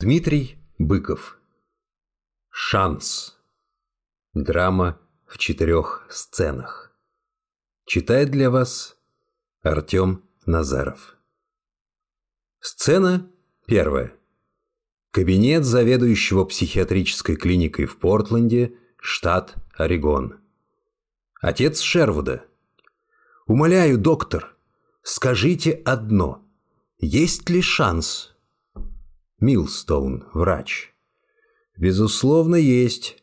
Дмитрий Быков. Шанс. Драма в четырех сценах. Читает для вас Артем Назаров. Сцена первая. Кабинет заведующего психиатрической клиникой в Портленде, штат Орегон. Отец Шервуда. «Умоляю, доктор, скажите одно. Есть ли шанс?» Милстоун, врач. Безусловно, есть.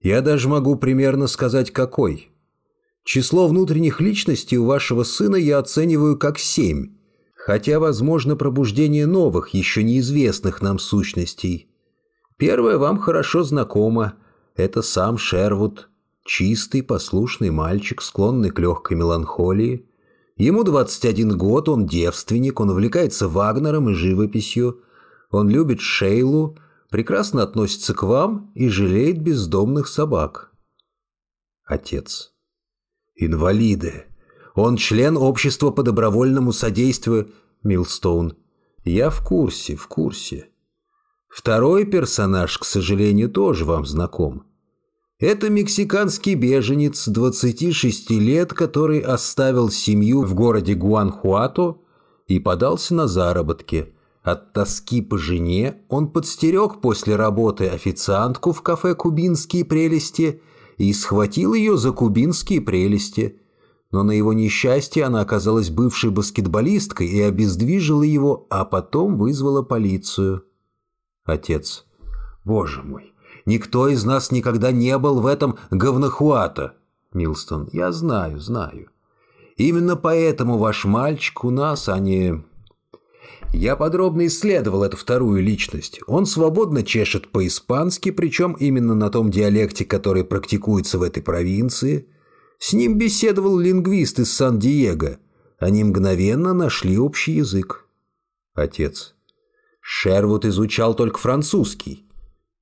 Я даже могу примерно сказать, какой. Число внутренних личностей у вашего сына я оцениваю как семь, хотя возможно пробуждение новых, еще неизвестных нам сущностей. Первое вам хорошо знакомо. Это сам Шервуд, чистый, послушный мальчик, склонный к легкой меланхолии. Ему 21 год, он девственник, он увлекается Вагнером и живописью – он любит Шейлу, прекрасно относится к вам и жалеет бездомных собак. Отец. Инвалиды. Он член общества по добровольному содействию Милстоун. Я в курсе, в курсе. Второй персонаж, к сожалению, тоже вам знаком. Это мексиканский беженец 26 лет, который оставил семью в городе Гуанхуато и подался на заработки – от тоски по жене он подстерег после работы официантку в кафе «Кубинские прелести» и схватил ее за кубинские прелести. Но на его несчастье она оказалась бывшей баскетболисткой и обездвижила его, а потом вызвала полицию. Отец. «Боже мой, никто из нас никогда не был в этом говнохуата!» Милстон. «Я знаю, знаю. Именно поэтому ваш мальчик у нас, а не я подробно исследовал эту вторую личность. Он свободно чешет по-испански, причем именно на том диалекте, который практикуется в этой провинции. С ним беседовал лингвист из Сан-Диего. Они мгновенно нашли общий язык. Отец. Шервуд изучал только французский.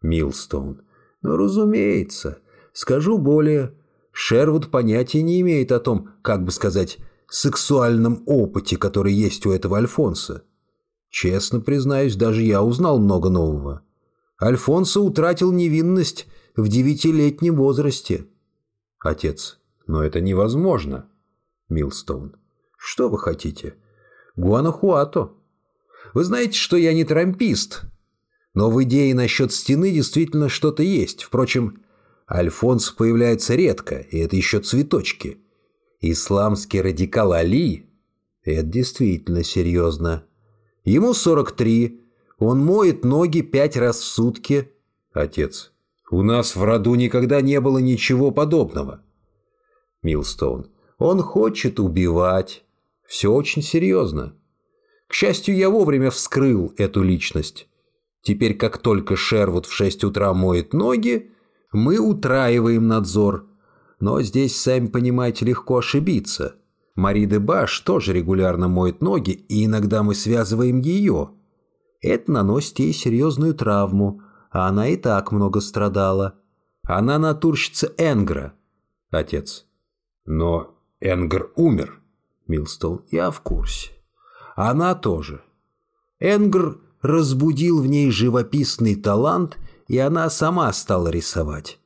Милстоун. Ну, разумеется. Скажу более. Шервуд понятия не имеет о том, как бы сказать, сексуальном опыте, который есть у этого Альфонса. Честно признаюсь, даже я узнал много нового. Альфонсо утратил невинность в девятилетнем возрасте. Отец. Но это невозможно. Милстоун. Что вы хотите? Гуанахуато. Вы знаете, что я не трампист. Но в идее насчет стены действительно что-то есть. Впрочем, Альфонс появляется редко, и это еще цветочки. Исламский радикал Али – это действительно серьезно. Ему 43. Он моет ноги пять раз в сутки. Отец. У нас в роду никогда не было ничего подобного. Милстоун. Он хочет убивать. Все очень серьезно. К счастью, я вовремя вскрыл эту личность. Теперь, как только Шервуд в 6 утра моет ноги, мы утраиваем надзор. Но здесь, сами понимаете, легко ошибиться. Мари де Баш тоже регулярно моет ноги, и иногда мы связываем ее. Это наносит ей серьезную травму, а она и так много страдала. Она натурщица Энгра. Отец. Но Энгр умер. Милстоун. Я в курсе. Она тоже. Энгр разбудил в ней живописный талант, и она сама стала рисовать.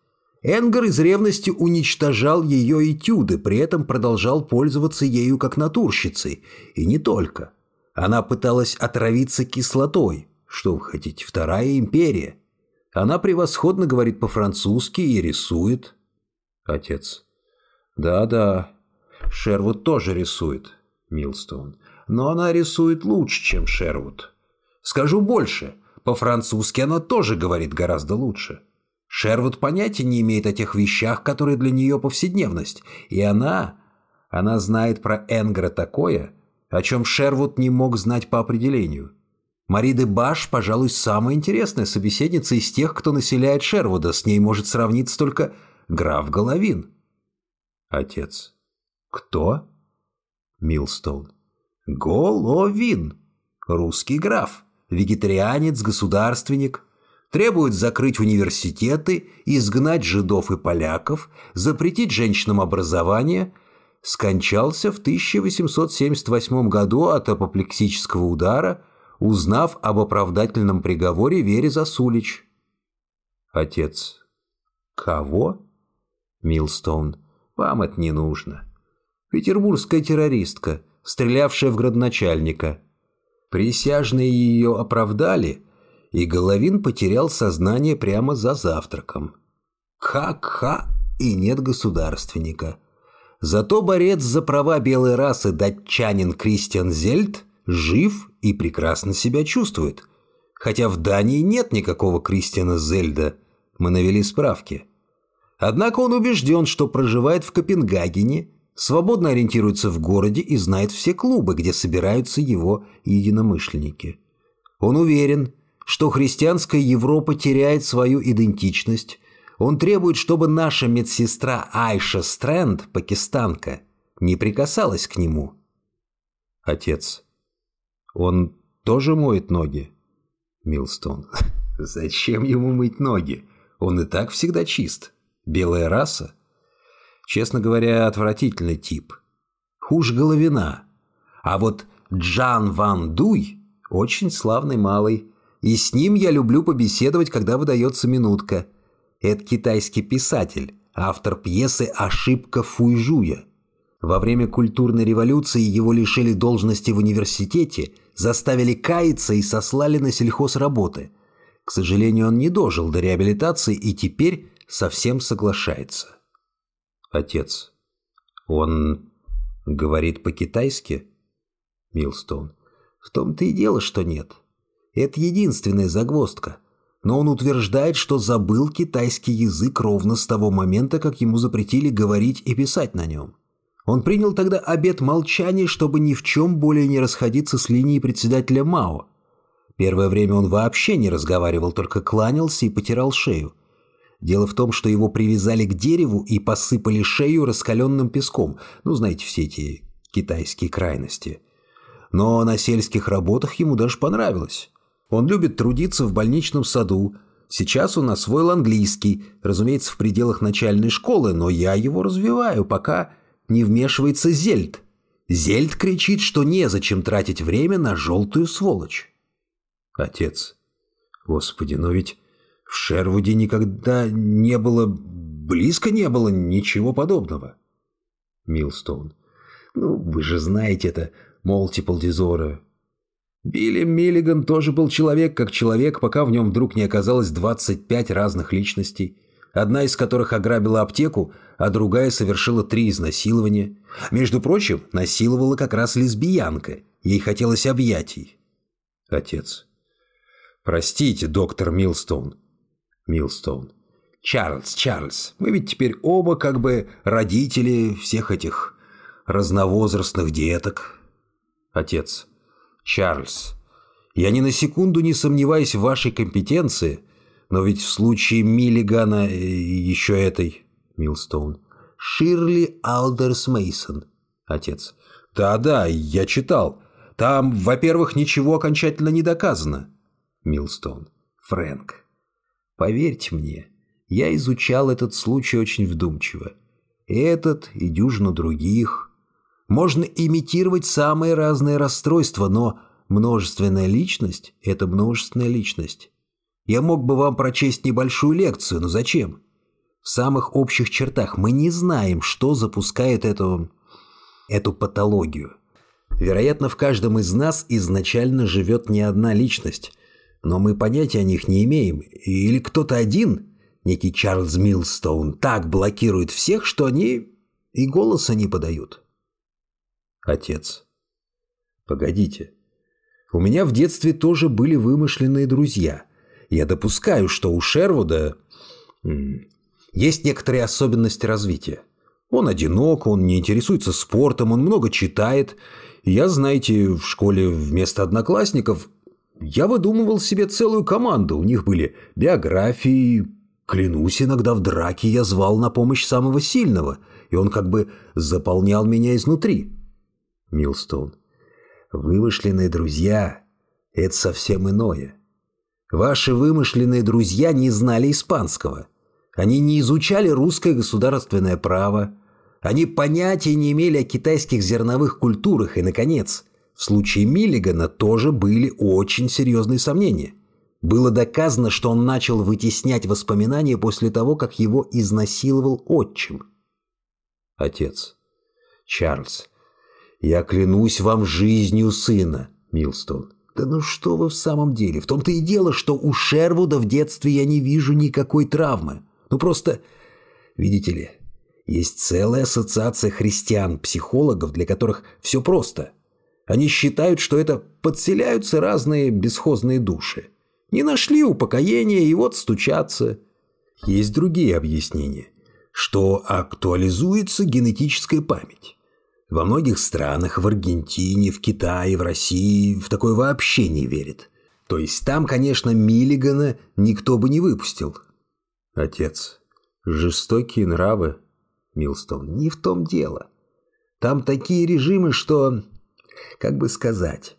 Энгар из ревности уничтожал ее этюды, при этом продолжал пользоваться ею как натурщицей. И не только. Она пыталась отравиться кислотой. Что вы хотите, Вторая империя. Она превосходно говорит по-французски и рисует. Отец. Да-да, Шервуд тоже рисует, Милстоун. Но она рисует лучше, чем Шервуд. Скажу больше, по-французски она тоже говорит гораздо лучше. Шервуд понятия не имеет о тех вещах, которые для нее повседневность. И она... Она знает про Энгра такое, о чем Шервуд не мог знать по определению. Мари де Баш, пожалуй, самая интересная собеседница из тех, кто населяет Шервуда. С ней может сравниться только граф Головин. Отец. Кто? Милстоун. Головин. Русский граф. Вегетарианец, государственник требует закрыть университеты, изгнать жидов и поляков, запретить женщинам образование, скончался в 1878 году от апоплексического удара, узнав об оправдательном приговоре Вере Засулич. Отец. Кого? Милстоун. Вам это не нужно. Петербургская террористка, стрелявшая в градоначальника. Присяжные ее оправдали, и Головин потерял сознание прямо за завтраком. Ха-ха, и нет государственника. Зато борец за права белой расы датчанин Кристиан Зельд жив и прекрасно себя чувствует. Хотя в Дании нет никакого Кристиана Зельда, мы навели справки. Однако он убежден, что проживает в Копенгагене, свободно ориентируется в городе и знает все клубы, где собираются его единомышленники. Он уверен, что христианская Европа теряет свою идентичность. Он требует, чтобы наша медсестра Айша Стрэнд, пакистанка, не прикасалась к нему. Отец. Он тоже моет ноги? Милстон. Зачем ему мыть ноги? Он и так всегда чист. Белая раса? Честно говоря, отвратительный тип. Хуже Головина. А вот Джан Ван Дуй очень славный малый. И с ним я люблю побеседовать, когда выдается минутка. Это китайский писатель, автор пьесы «Ошибка Фуйжуя». Во время культурной революции его лишили должности в университете, заставили каяться и сослали на сельхозработы. К сожалению, он не дожил до реабилитации и теперь совсем соглашается. Отец. Он говорит по-китайски? Милстоун. В том-то и дело, что нет. Это единственная загвоздка. Но он утверждает, что забыл китайский язык ровно с того момента, как ему запретили говорить и писать на нем. Он принял тогда обет молчания, чтобы ни в чем более не расходиться с линией председателя Мао. Первое время он вообще не разговаривал, только кланялся и потирал шею. Дело в том, что его привязали к дереву и посыпали шею раскаленным песком. Ну, знаете, все эти китайские крайности. Но на сельских работах ему даже понравилось. Он любит трудиться в больничном саду. Сейчас он освоил английский, разумеется, в пределах начальной школы, но я его развиваю, пока не вмешивается Зельд. Зельд кричит, что незачем тратить время на желтую сволочь. Отец. Господи, но ведь в Шервуде никогда не было, близко не было ничего подобного. Милстоун. Ну, вы же знаете это, Multiple Disorder. Билли Миллиган тоже был человек как человек, пока в нем вдруг не оказалось 25 разных личностей, одна из которых ограбила аптеку, а другая совершила три изнасилования. Между прочим, насиловала как раз лесбиянка, ей хотелось объятий. Отец. Простите, доктор Милстоун, Милстоун. «Чарльз, Чарльз, мы ведь теперь оба как бы родители всех этих разновозрастных деток». Отец. «Чарльз, я ни на секунду не сомневаюсь в вашей компетенции, но ведь в случае Миллигана и еще этой...» Милстоун. «Ширли Алдерс Мейсон. Отец. «Да-да, я читал. Там, во-первых, ничего окончательно не доказано». Милстоун. «Фрэнк, Поверьте мне, я изучал этот случай очень вдумчиво. Этот и дюжину других. Можно имитировать самые разные расстройства, но множественная личность – это множественная личность. Я мог бы вам прочесть небольшую лекцию, но зачем? В самых общих чертах мы не знаем, что запускает эту... эту патологию. Вероятно, в каждом из нас изначально живет не одна личность – но мы понятия о них не имеем. Или кто-то один, некий Чарльз Милстоун, так блокирует всех, что они и голоса не подают. Отец. Погодите. У меня в детстве тоже были вымышленные друзья. Я допускаю, что у Шервуда есть некоторые особенности развития. Он одинок, он не интересуется спортом, он много читает. Я, знаете, в школе вместо одноклассников я выдумывал себе целую команду, у них были биографии. Клянусь, иногда в драке я звал на помощь самого сильного, и он как бы заполнял меня изнутри. Милстоун. Вымышленные друзья – это совсем иное. Ваши вымышленные друзья не знали испанского. Они не изучали русское государственное право. Они понятия не имели о китайских зерновых культурах и, наконец, в случае Миллигана тоже были очень серьезные сомнения. Было доказано, что он начал вытеснять воспоминания после того, как его изнасиловал отчим. Отец. Чарльз. Я клянусь вам жизнью сына, Милстон. Да ну что вы в самом деле? В том-то и дело, что у Шервуда в детстве я не вижу никакой травмы. Ну просто, видите ли, есть целая ассоциация христиан-психологов, для которых все просто. Они считают, что это подселяются разные бесхозные души. Не нашли упокоения и вот стучатся. Есть другие объяснения, что актуализуется генетическая память. Во многих странах, в Аргентине, в Китае, в России в такое вообще не верят. То есть там, конечно, Миллигана никто бы не выпустил. Отец. Жестокие нравы, Милстон, не в том дело. Там такие режимы, что... Как бы сказать...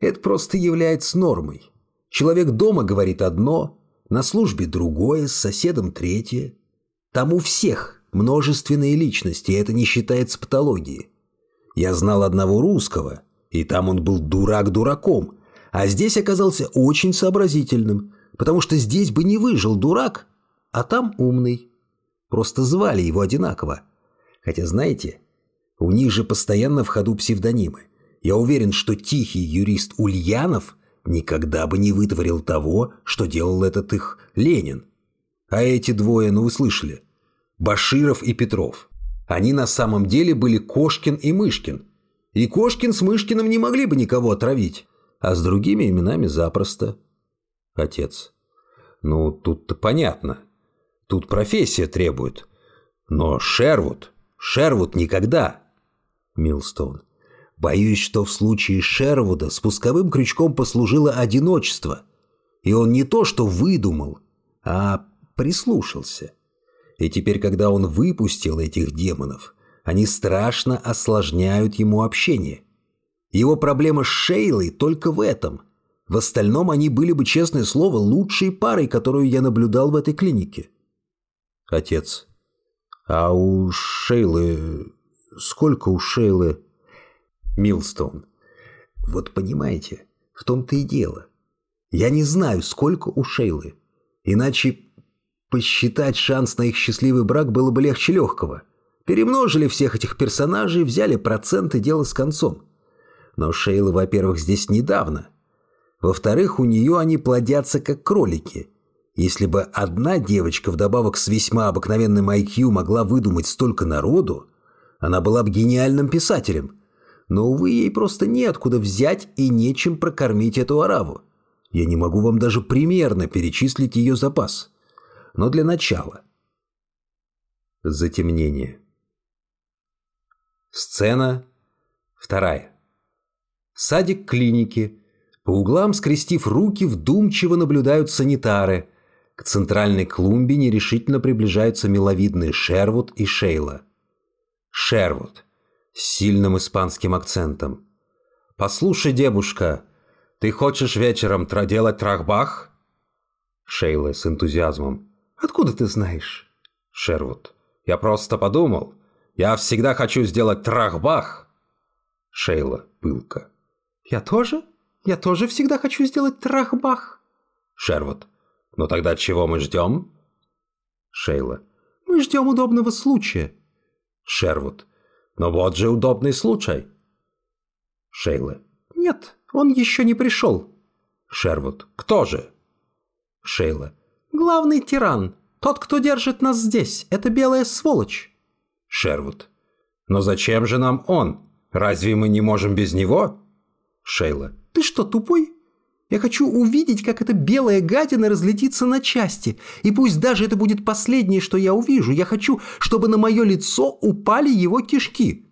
Это просто является нормой. Человек дома говорит одно, на службе другое, с соседом третье. Там у всех множественные личности, и это не считается патологией. Я знал одного русского, и там он был дурак дураком, а здесь оказался очень сообразительным, потому что здесь бы не выжил дурак, а там умный. Просто звали его одинаково. Хотя, знаете, у них же постоянно в ходу псевдонимы. Я уверен, что тихий юрист Ульянов никогда бы не вытворил того, что делал этот их Ленин. А эти двое, ну вы слышали, Баширов и Петров. Они на самом деле были Кошкин и Мышкин. И Кошкин с Мышкиным не могли бы никого отравить, а с другими именами запросто. Отец. Ну, тут-то понятно. Тут профессия требует. Но Шервуд, Шервуд никогда. Милстоун. Боюсь, что в случае Шервуда спусковым крючком послужило одиночество. И он не то что выдумал, а прислушался. И теперь, когда он выпустил этих демонов, они страшно осложняют ему общение. Его проблема с Шейлой только в этом. В остальном они были бы, честное слово, лучшей парой, которую я наблюдал в этой клинике. Отец. А у Шейлы... Сколько у Шейлы... Милстоун. Вот понимаете, в том-то и дело. Я не знаю, сколько у Шейлы. Иначе Посчитать шанс на их счастливый брак было бы легче легкого. Перемножили всех этих персонажей, взяли проценты, дело с концом. Но Шейла, во-первых, здесь недавно. Во-вторых, у нее они плодятся как кролики. Если бы одна девочка вдобавок с весьма обыкновенным IQ могла выдумать столько народу, она была бы гениальным писателем. Но, увы, ей просто неоткуда взять и нечем прокормить эту араву. Я не могу вам даже примерно перечислить ее запас. Но для начала. Затемнение. Сцена вторая. Садик клиники. По углам, скрестив руки, вдумчиво наблюдают санитары. К центральной клумбе нерешительно приближаются миловидные Шервуд и Шейла. Шервуд с сильным испанским акцентом. «Послушай, девушка, ты хочешь вечером делать трахбах?» Шейла с энтузиазмом. Откуда ты знаешь? Шервуд. Я просто подумал. Я всегда хочу сделать трахбах. Шейла пылка. Я тоже? Я тоже всегда хочу сделать трахбах. Шервуд. Ну тогда чего мы ждем? Шейла. Мы ждем удобного случая. Шервуд. Но вот же удобный случай. Шейла. Нет, он еще не пришел. Шервуд. Кто же? Шейла. Главный тиран. Тот, кто держит нас здесь. Это белая сволочь. Шервуд. Но зачем же нам он? Разве мы не можем без него? Шейла. Ты что, тупой? Я хочу увидеть, как эта белая гадина разлетится на части. И пусть даже это будет последнее, что я увижу. Я хочу, чтобы на мое лицо упали его кишки.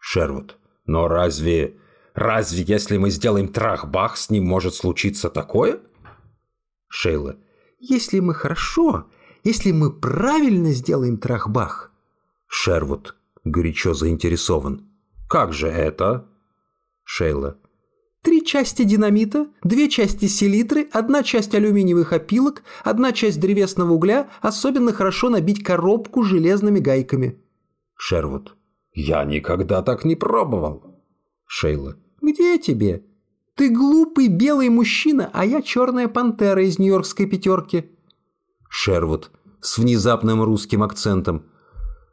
Шервуд. Но разве... Разве если мы сделаем трах-бах, с ним может случиться такое? Шейла. Если мы хорошо, если мы правильно сделаем трахбах. Шервуд горячо заинтересован. Как же это? Шейла. Три части динамита, две части селитры, одна часть алюминиевых опилок, одна часть древесного угля, особенно хорошо набить коробку железными гайками. Шервуд. Я никогда так не пробовал. Шейла. Где тебе? Ты глупый белый мужчина, а я черная пантера из нью-йоркской пятерки. Шервуд с внезапным русским акцентом.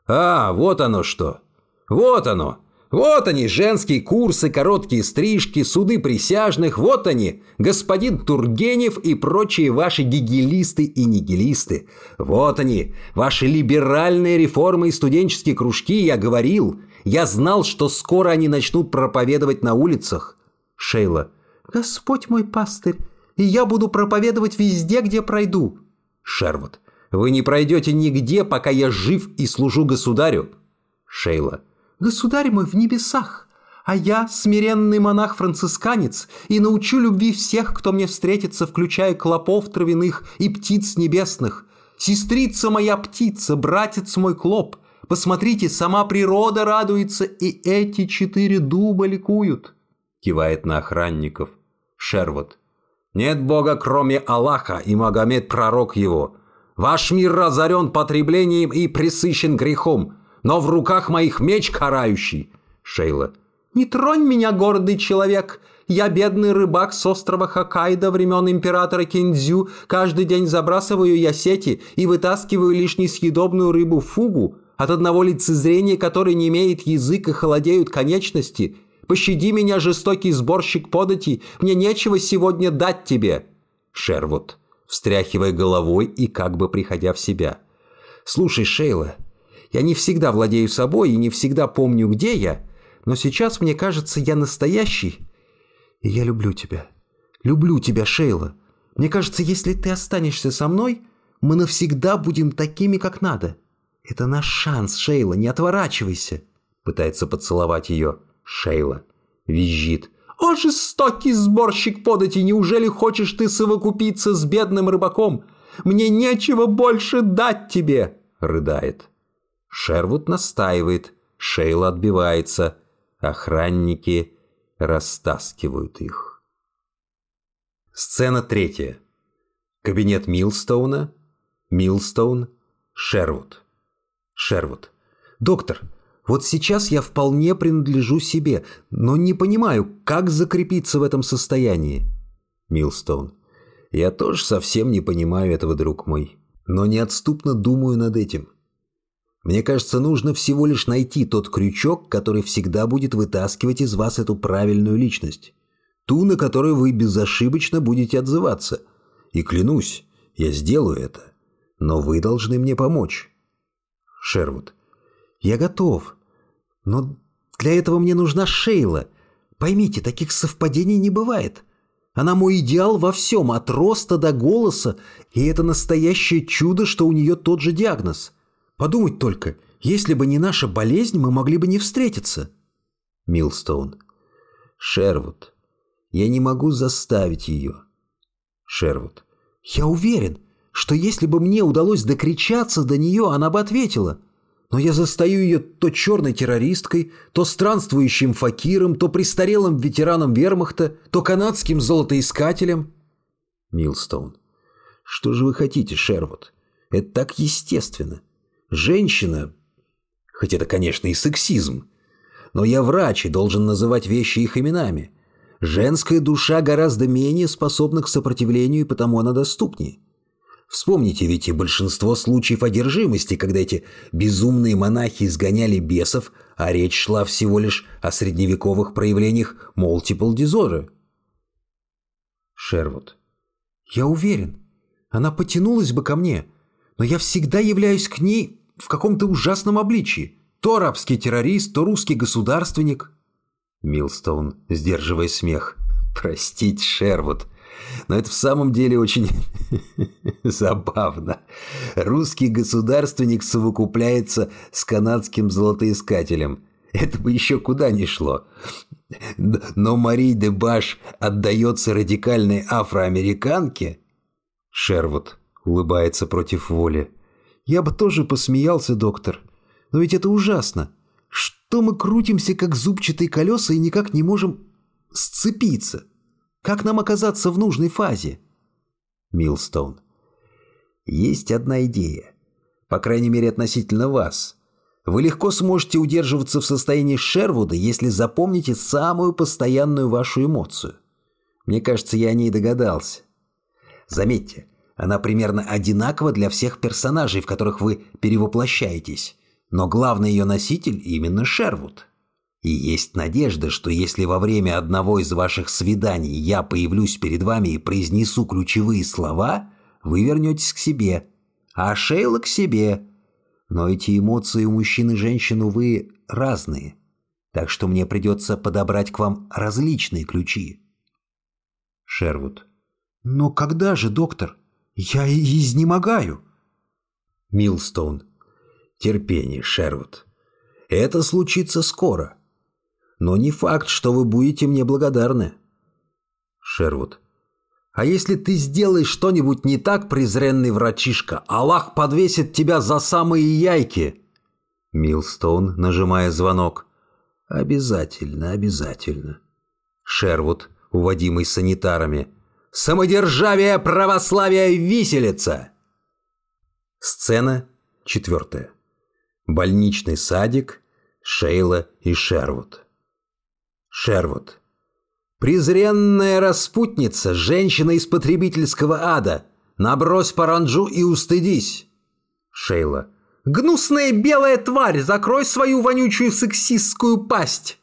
А, вот оно что. Вот оно. Вот они, женские курсы, короткие стрижки, суды присяжных, вот они, господин Тургенев и прочие ваши гигелисты и нигилисты. Вот они, ваши либеральные реформы и студенческие кружки, я говорил. Я знал, что скоро они начнут проповедовать на улицах. Шейла. Господь мой пастырь, и я буду проповедовать везде, где пройду. Шервуд. Вы не пройдете нигде, пока я жив и служу государю. Шейла. Государь мой в небесах, а я смиренный монах-францисканец и научу любви всех, кто мне встретится, включая клопов травяных и птиц небесных. Сестрица моя птица, братец мой клоп, посмотрите, сама природа радуется, и эти четыре дуба ликуют. Кивает на охранников. Шервуд. Нет Бога, кроме Аллаха, и Магомед пророк его. Ваш мир разорен потреблением и присыщен грехом но в руках моих меч карающий. Шейла. Не тронь меня, гордый человек. Я бедный рыбак с острова Хоккайдо времен императора Киндзю. Каждый день забрасываю я сети и вытаскиваю лишь несъедобную рыбу фугу, от одного лицезрения которой не имеет язык и холодеют конечности. Пощади меня, жестокий сборщик подати, мне нечего сегодня дать тебе. Шервуд, встряхивая головой и как бы приходя в себя. Слушай, Шейла, я не всегда владею собой и не всегда помню, где я, но сейчас, мне кажется, я настоящий. И я люблю тебя. Люблю тебя, Шейла. Мне кажется, если ты останешься со мной, мы навсегда будем такими, как надо. Это наш шанс, Шейла, не отворачивайся. Пытается поцеловать ее. Шейла. Визжит. «О, жестокий сборщик подати, неужели хочешь ты совокупиться с бедным рыбаком? Мне нечего больше дать тебе!» Рыдает. Шервуд настаивает, Шейла отбивается, охранники растаскивают их. Сцена третья. Кабинет Милстоуна, Милстоун, Шервуд. Шервуд. «Доктор, вот сейчас я вполне принадлежу себе, но не понимаю, как закрепиться в этом состоянии». Милстоун. «Я тоже совсем не понимаю этого, друг мой, но неотступно думаю над этим. Мне кажется, нужно всего лишь найти тот крючок, который всегда будет вытаскивать из вас эту правильную личность. Ту, на которую вы безошибочно будете отзываться. И клянусь, я сделаю это. Но вы должны мне помочь. Шервуд. Я готов. Но для этого мне нужна Шейла. Поймите, таких совпадений не бывает. Она мой идеал во всем, от роста до голоса, и это настоящее чудо, что у нее тот же диагноз. Подумать только, если бы не наша болезнь, мы могли бы не встретиться. Милстоун. Шервуд. Я не могу заставить ее. Шервуд. Я уверен, что если бы мне удалось докричаться до нее, она бы ответила. Но я застаю ее то черной террористкой, то странствующим факиром, то престарелым ветераном вермахта, то канадским золотоискателем. Милстоун. Что же вы хотите, Шервуд? Это так естественно. Женщина, хоть это, конечно, и сексизм, но я врач и должен называть вещи их именами. Женская душа гораздо менее способна к сопротивлению, и потому она доступнее. Вспомните ведь и большинство случаев одержимости, когда эти безумные монахи изгоняли бесов, а речь шла всего лишь о средневековых проявлениях multiple disorder. Шервуд. Я уверен, она потянулась бы ко мне, но я всегда являюсь к ней в каком-то ужасном обличии. То арабский террорист, то русский государственник. Милстоун, сдерживая смех. Простите, Шервуд, но это в самом деле очень забавно. Русский государственник совокупляется с канадским золотоискателем. Это бы еще куда ни шло. Но Мари де Баш отдается радикальной афроамериканке? Шервуд улыбается против воли. Я бы тоже посмеялся, доктор. Но ведь это ужасно. Что мы крутимся, как зубчатые колеса, и никак не можем сцепиться? Как нам оказаться в нужной фазе? Милстоун. Есть одна идея. По крайней мере, относительно вас. Вы легко сможете удерживаться в состоянии Шервуда, если запомните самую постоянную вашу эмоцию. Мне кажется, я о ней догадался. Заметьте, она примерно одинакова для всех персонажей, в которых вы перевоплощаетесь, но главный ее носитель именно Шервуд. И есть надежда, что если во время одного из ваших свиданий я появлюсь перед вами и произнесу ключевые слова, вы вернетесь к себе, а Шейла к себе. Но эти эмоции у мужчин и женщин, увы, разные. Так что мне придется подобрать к вам различные ключи. Шервуд. «Но когда же, доктор? Я изнемогаю!» Милстоун. «Терпение, Шервуд. Это случится скоро. Но не факт, что вы будете мне благодарны». Шервуд. «А если ты сделаешь что-нибудь не так, презренный врачишка, Аллах подвесит тебя за самые яйки!» Милстоун, нажимая звонок. «Обязательно, обязательно». Шервуд, уводимый санитарами. «Самодержавие, православие, виселица!» Сцена четвертая. Больничный садик, Шейла и Шервуд. Шервуд. «Презренная распутница, женщина из потребительского ада! Набрось паранджу и устыдись!» Шейла. «Гнусная белая тварь, закрой свою вонючую сексистскую пасть!»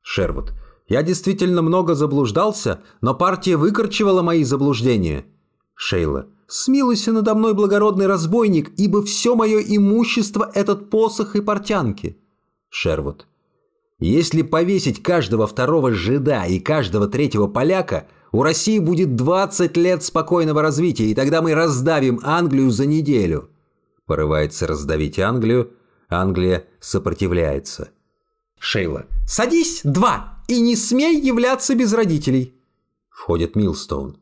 Шервуд. Я действительно много заблуждался, но партия выкорчевала мои заблуждения. Шейла. Смилуйся надо мной, благородный разбойник, ибо все мое имущество – этот посох и портянки. Шервуд. Если повесить каждого второго жида и каждого третьего поляка, у России будет 20 лет спокойного развития, и тогда мы раздавим Англию за неделю. Порывается раздавить Англию, Англия сопротивляется. Шейла. «Садись, два, и не смей являться без родителей!» Входит Милстоун.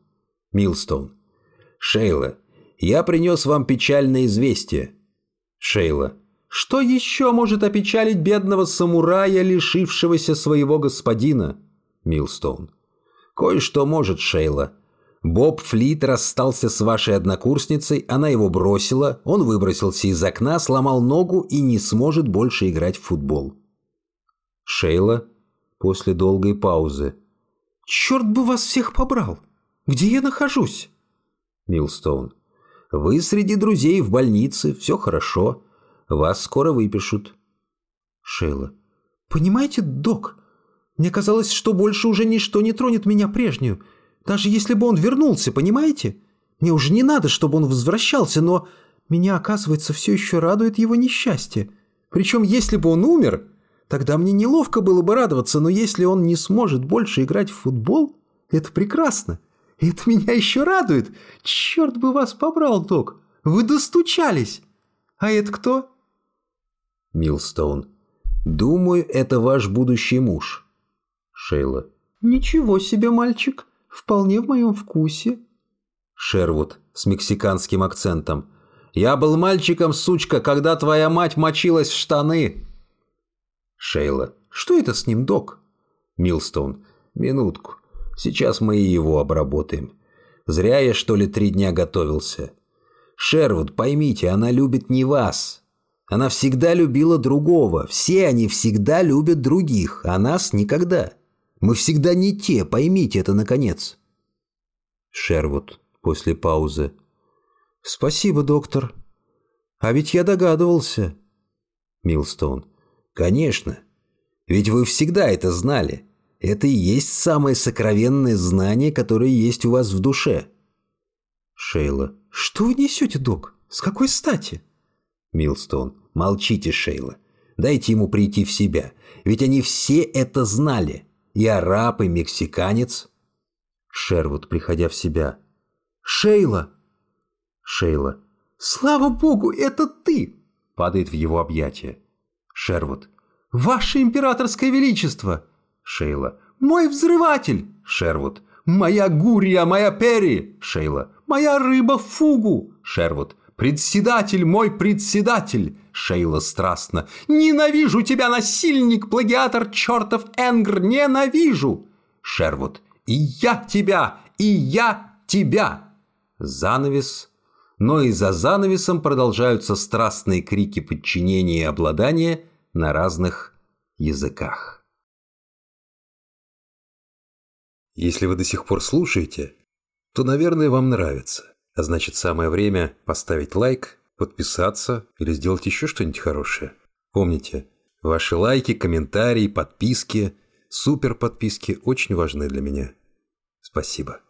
Милстоун. «Шейла, я принес вам печальное известие». Шейла. «Что еще может опечалить бедного самурая, лишившегося своего господина?» Милстоун. «Кое-что может, Шейла. Боб Флит расстался с вашей однокурсницей, она его бросила, он выбросился из окна, сломал ногу и не сможет больше играть в футбол. Шейла после долгой паузы. «Черт бы вас всех побрал! Где я нахожусь?» Милстоун. «Вы среди друзей в больнице, все хорошо. Вас скоро выпишут». Шейла. «Понимаете, док, мне казалось, что больше уже ничто не тронет меня прежнюю. Даже если бы он вернулся, понимаете? Мне уже не надо, чтобы он возвращался, но меня, оказывается, все еще радует его несчастье. Причем, если бы он умер, Тогда мне неловко было бы радоваться, но если он не сможет больше играть в футбол, это прекрасно. Это меня еще радует. Черт бы вас побрал, док. Вы достучались. А это кто? Милстоун. Думаю, это ваш будущий муж. Шейла. Ничего себе, мальчик. Вполне в моем вкусе. Шервуд с мексиканским акцентом. Я был мальчиком, сучка, когда твоя мать мочилась в штаны. Шейла. «Что это с ним, док?» Милстоун. «Минутку. Сейчас мы и его обработаем. Зря я, что ли, три дня готовился. Шервуд, поймите, она любит не вас. Она всегда любила другого. Все они всегда любят других, а нас никогда. Мы всегда не те, поймите это, наконец». Шервуд после паузы. «Спасибо, доктор. А ведь я догадывался». Милстоун. Конечно. Ведь вы всегда это знали. Это и есть самое сокровенное знание, которое есть у вас в душе. Шейла. Что вы несете, док? С какой стати? Милстон. Молчите, Шейла. Дайте ему прийти в себя. Ведь они все это знали. И араб, и мексиканец. Шервуд, приходя в себя. Шейла. Шейла. Слава богу, это ты! Падает в его объятия. Шервуд. «Ваше императорское величество!» Шейла. «Мой взрыватель!» Шервуд. «Моя гурья, моя пери!» Шейла. «Моя рыба фугу!» Шервуд. «Председатель, мой председатель!» Шейла страстно. «Ненавижу тебя, насильник, плагиатор, чертов Энгр! Ненавижу!» Шервуд. «И я тебя! И я тебя!» Занавес. но и за занавесом продолжаются страстные крики подчинения и обладания на разных языках. Если вы до сих пор слушаете, то, наверное, вам нравится. А значит, самое время поставить лайк, подписаться или сделать еще что-нибудь хорошее. Помните, ваши лайки, комментарии, подписки, супер подписки очень важны для меня. Спасибо.